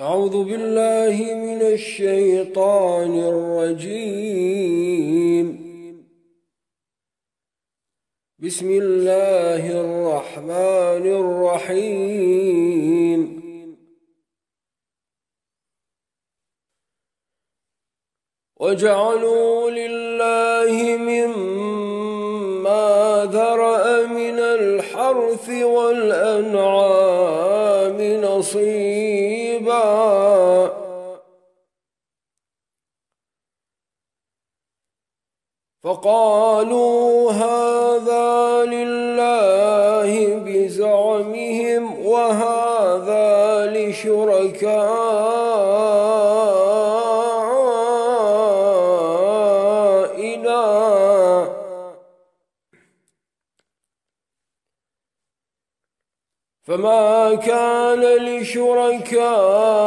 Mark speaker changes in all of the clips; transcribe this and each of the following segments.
Speaker 1: أعوذ بالله من الشيطان الرجيم. بسم الله الرحمن الرحيم. وجعلوا لله مما ذرأ من الحرث والأنعام نصيبا. فقالوا هذا لله بزعمهم وهذا لشركائنا. فما كان لشركائهم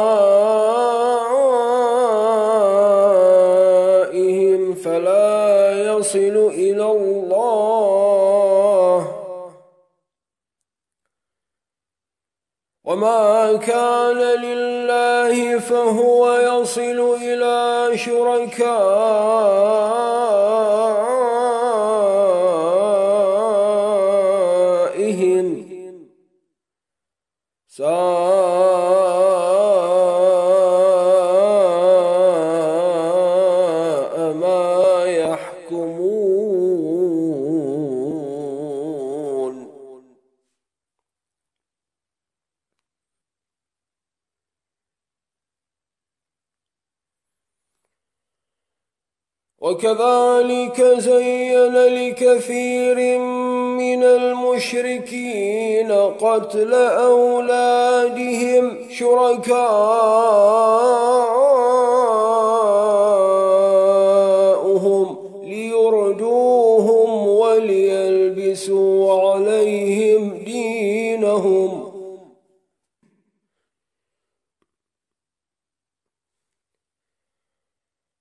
Speaker 1: وما كان لله فهو يصل إلى شركائهم وكذلك زين لكثير من المشركين قتل أولادهم شركاؤهم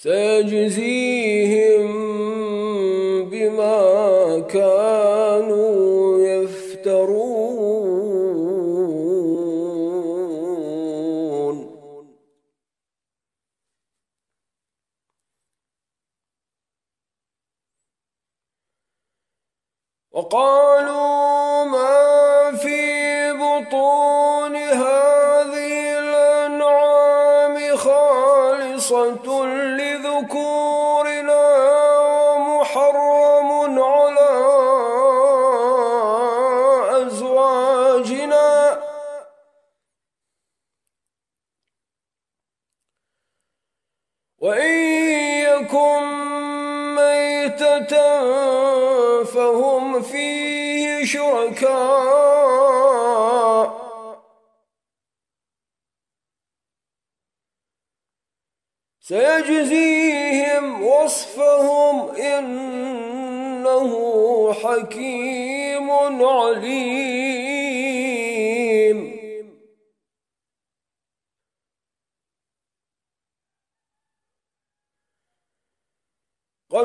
Speaker 1: سيجزيهم وإن يكن ميتة فهم فيه شركاء. سيجزيهم وصفهم إنه حكيم عليم.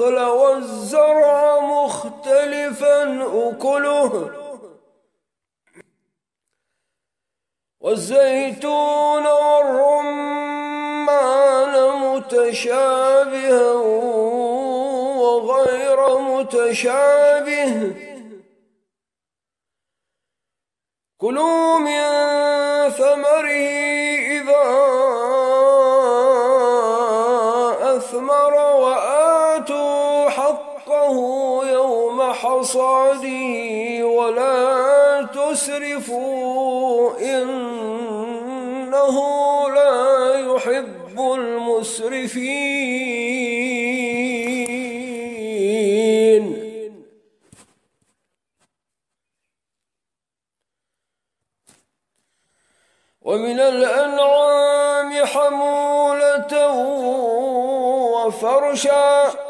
Speaker 1: والنخل والزرع مختلفا أكله. والزيتون والرمان متشابها وغير متشابه. كلوا من حصاده ولا تسرفوا إنه لا يحب المسرفين. ومن الأنعام حمولة وفرشا.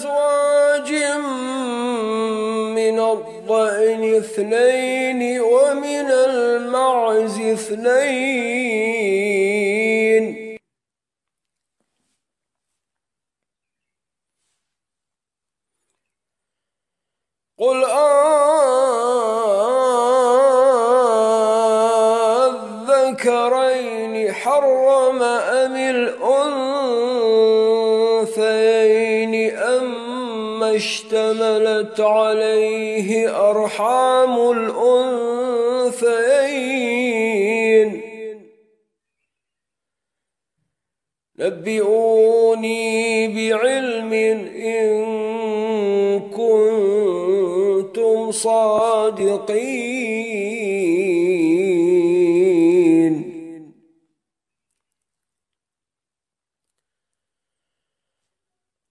Speaker 1: الضأن اثنين ومن المعز اثنين. قل أذكرين حرم أم الأنثيين أما اشتملت عليه أرحام الأنثيين. نبئوني بعلم إن كنتم صادقين.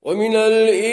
Speaker 1: ومن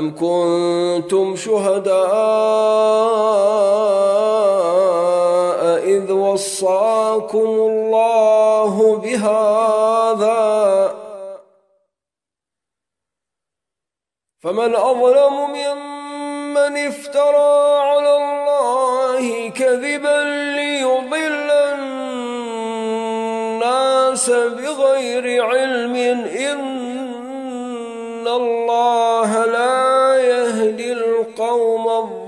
Speaker 1: أم كنتم شهداء إذ وصاكم الله بهذا؟ فمن أظلم ممن افترى على الله كذبا ليضل الناس بغير علم. إن الله لا القوم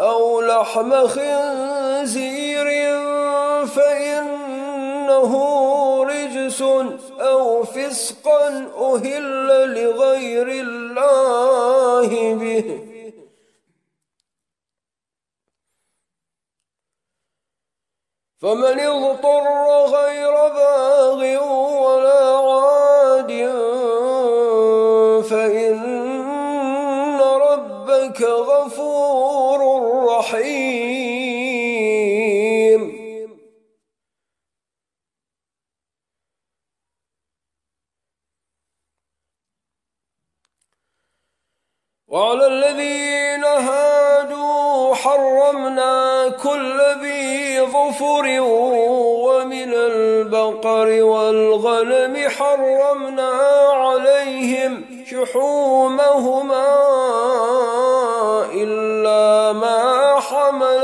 Speaker 1: أو لحم خنزير فإنه رجس أو فسقا أهل لغير الله به. فمن وعلى الذين هادوا حرمنا كل ذي ظفر ومن البقر والغنم حرمنا عليهم شحومهما إلا ما حملت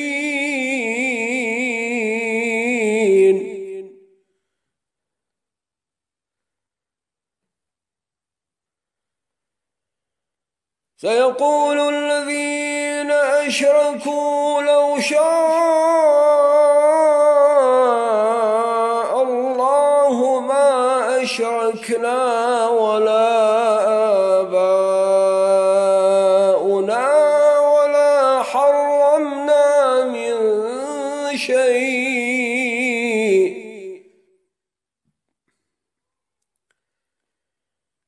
Speaker 1: سيقول الذين أشركوا لو شاء الله ما أشركنا ولا آباؤنا ولا حرمنا من شيء.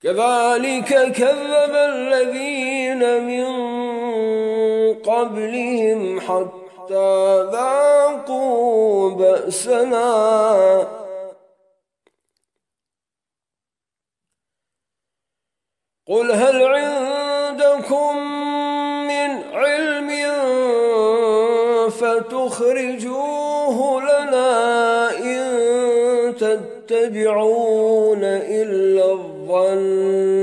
Speaker 1: كذلك كذب الذين من قبلهم حتى ذاقوا بأسنا قل هل عندكم من علم فتخرجوه لنا إن تتبعون إلا الظن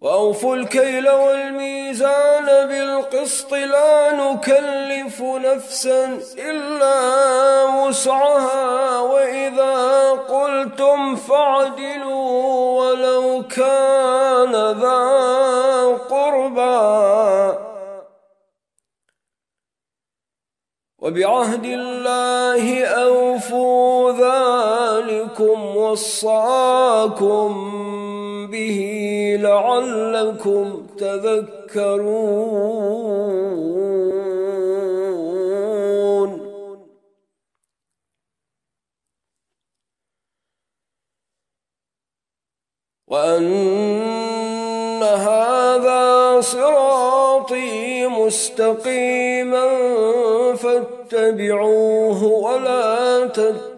Speaker 1: وأوفوا الكيل والميزان بالقسط لا نكلف نفسا إلا وسعها وإذا قلتم فاعدلوا ولو كان ذا قربى. وبعهد الله أوفوا ذلكم وصاكم به لعلكم تذكرون. وأن هذا صراطي مستقيما فاتبعوه ولا تتبعوا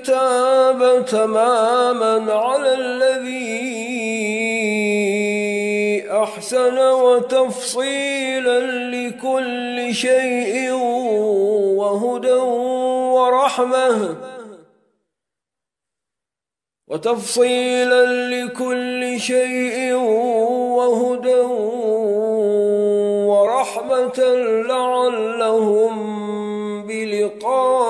Speaker 1: الكتاب تماما على الذي أحسن وتفصيلا لكل شيء وهدى ورحمة وتفصيلا لكل شيء وهدى ورحمة لعلهم بلقاء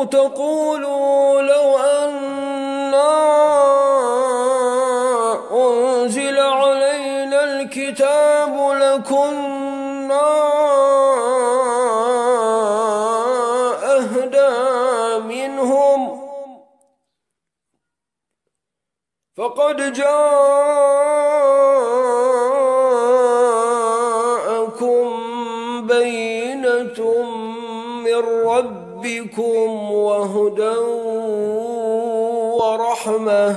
Speaker 1: أو تقولوا لو أنا أنزل علينا الكتاب لكنا أهدى منهم. فقد جاءكم بينة من ربكم. وهدى ورحمة.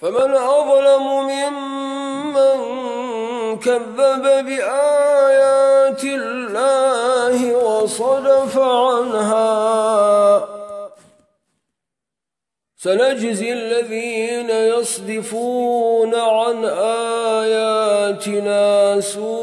Speaker 1: فمن أظلم ممن كذب بآيات الله وصدف عنها. سنجزي الذين يصدفون عن آياتنا سوء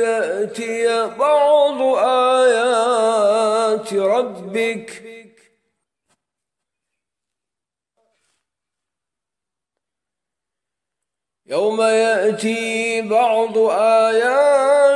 Speaker 1: يأتي بعض آيات ربك. يوم يأتي بعض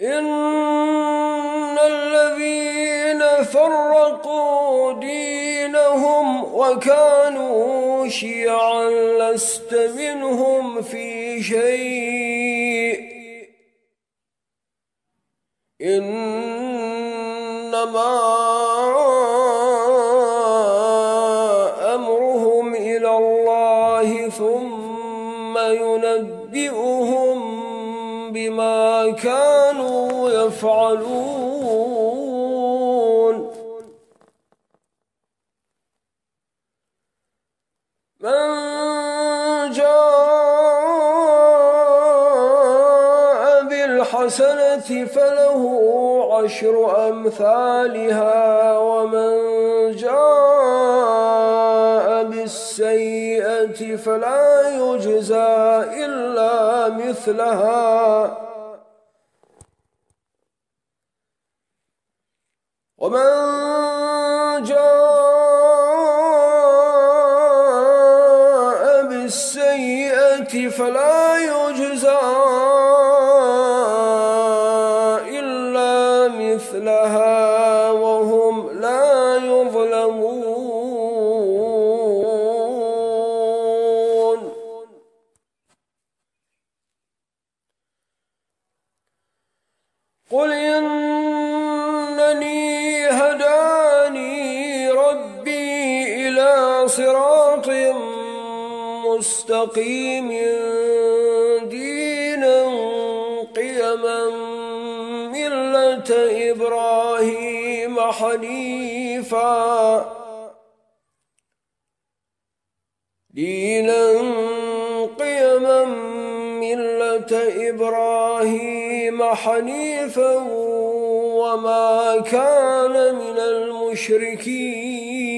Speaker 1: إن الذين فرقوا دينهم وكانوا شيعا لست منهم في شيء. إنما يفعلون. من جاء بالحسنة فله عشر أمثالها ومن جاء بالسيئة فلا يجزى إلا مثلها. ومن صراط مستقيم دينا قيما ملة إبراهيم حنيفا. دينا قيما ملة إبراهيم حنيفا وما كان من المشركين.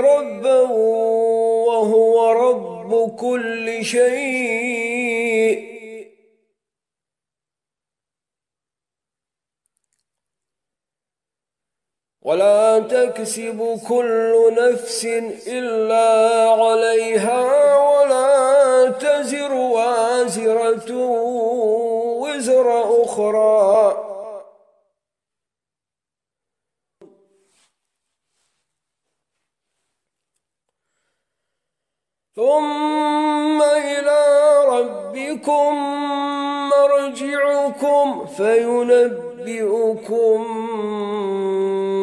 Speaker 1: ربا وهو رب كل شيء. ولا تكسب كل نفس إلا عليها ولا تزر وازرة وزر أخرى. ثم إلى ربكم مرجعكم فينبئكم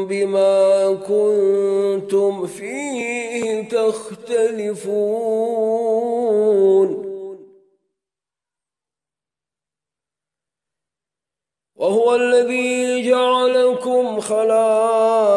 Speaker 1: بما كنتم فيه تختلفون. وهو الذي جعلكم خلائف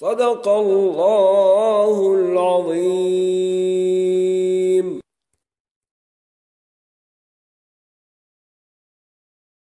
Speaker 1: صدق الله العظيم.